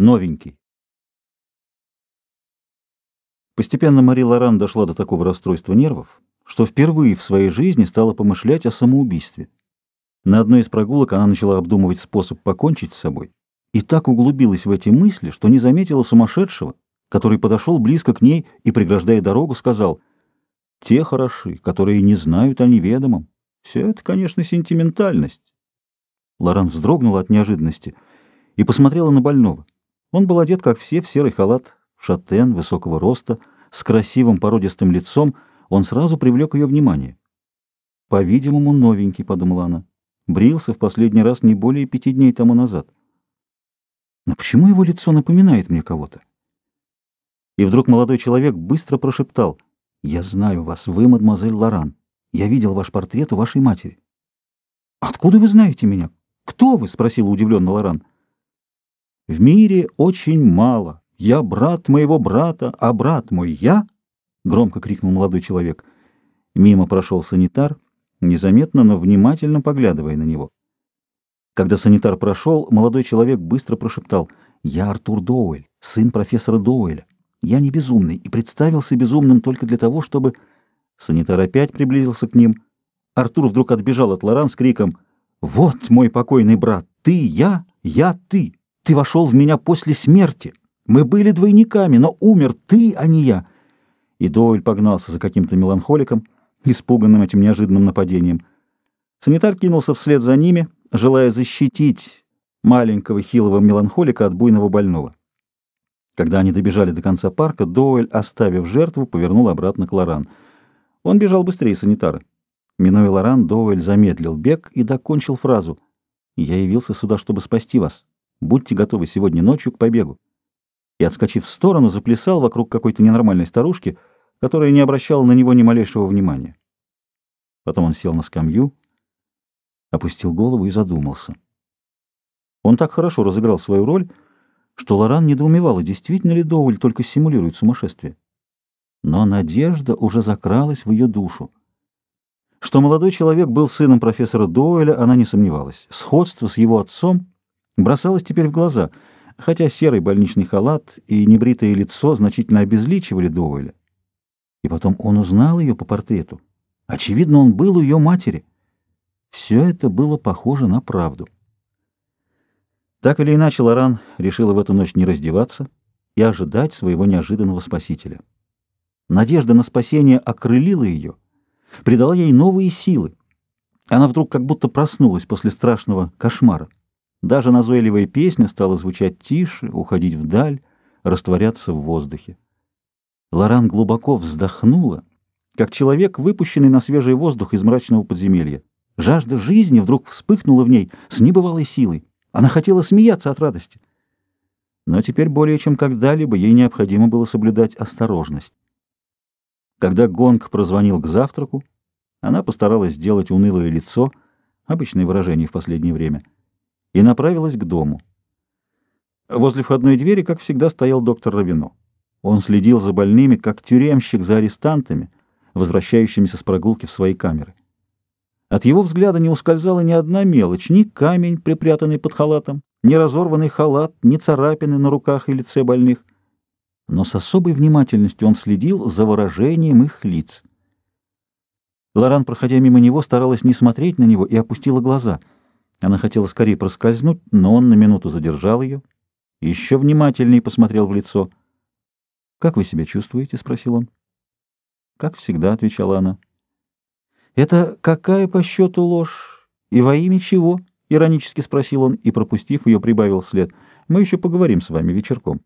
новенький. Постепенно Мари Лоран дошла до такого расстройства нервов, что впервые в своей жизни стала помышлять о самоубийстве. На одной из прогулок она начала обдумывать способ покончить с собой и так углубилась в эти мысли, что не заметила сумасшедшего, который подошел близко к ней и, преграждая дорогу, сказал «Те хороши, которые не знают о неведомом. Все это, конечно, сентиментальность». Лоран вздрогнула от неожиданности и посмотрела на больного. Он был одет, как все, в серый халат, шатен, высокого роста, с красивым породистым лицом, он сразу привлек ее внимание. «По-видимому, новенький», — подумала она. «Брился в последний раз не более пяти дней тому назад». «Но почему его лицо напоминает мне кого-то?» И вдруг молодой человек быстро прошептал. «Я знаю вас, вы, мадемуазель Лоран. Я видел ваш портрет у вашей матери». «Откуда вы знаете меня? Кто вы?» — спросила удивленно Лоран. В мире очень мало. Я брат моего брата, а брат мой я? Громко крикнул молодой человек. Мимо прошел санитар, незаметно, но внимательно поглядывая на него. Когда санитар прошел, молодой человек быстро прошептал «Я Артур Доуэль, сын профессора Доуэля. Я не безумный и представился безумным только для того, чтобы...» Санитар опять приблизился к ним. Артур вдруг отбежал от Лоран с криком «Вот мой покойный брат, ты я, я ты!» Ты вошел в меня после смерти. Мы были двойниками, но умер ты, а не я. И Дойль погнался за каким-то меланхоликом, испуганным этим неожиданным нападением. Санитар кинулся вслед за ними, желая защитить маленького хилого меланхолика от буйного больного. Когда они добежали до конца парка, Дойль, оставив жертву, повернул обратно к Лоран. Он бежал быстрее санитара. Минуя Лоран, Доуэль замедлил бег и докончил фразу. «Я явился сюда, чтобы спасти вас. Будьте готовы сегодня ночью к побегу. И, отскочив в сторону, заплясал вокруг какой-то ненормальной старушки, которая не обращала на него ни малейшего внимания. Потом он сел на скамью, опустил голову и задумался. Он так хорошо разыграл свою роль, что Лоран недоумевала, действительно ли Доуэль только симулирует сумасшествие. Но надежда уже закралась в ее душу. Что молодой человек был сыном профессора Доуэля, она не сомневалась. Сходство с его отцом бросалось теперь в глаза, хотя серый больничный халат и небритое лицо значительно обезличивали Доуэля. И потом он узнал ее по портрету. Очевидно, он был у ее матери. Все это было похоже на правду. Так или иначе, Лоран решила в эту ночь не раздеваться и ожидать своего неожиданного спасителя. Надежда на спасение окрылила ее, придала ей новые силы. Она вдруг как будто проснулась после страшного кошмара. Даже назойливая песня стала звучать тише, уходить вдаль, растворяться в воздухе. Лоран глубоко вздохнула, как человек, выпущенный на свежий воздух из мрачного подземелья. Жажда жизни вдруг вспыхнула в ней с небывалой силой. Она хотела смеяться от радости. Но теперь более чем когда-либо ей необходимо было соблюдать осторожность. Когда гонг прозвонил к завтраку, она постаралась сделать унылое лицо, обычное выражение в последнее время — и направилась к дому. Возле входной двери, как всегда, стоял доктор Равино. Он следил за больными, как тюремщик за арестантами, возвращающимися с прогулки в свои камеры. От его взгляда не ускользала ни одна мелочь, ни камень, припрятанный под халатом, ни разорванный халат, ни царапины на руках и лице больных. Но с особой внимательностью он следил за выражением их лиц. Лоран, проходя мимо него, старалась не смотреть на него и опустила глаза — она хотела скорее проскользнуть, но он на минуту задержал ее, еще внимательнее посмотрел в лицо. «Как вы себя чувствуете?» — спросил он. «Как всегда», — отвечала она. «Это какая по счету ложь? И во имя чего?» — иронически спросил он и, пропустив ее, прибавил вслед. «Мы еще поговорим с вами вечерком».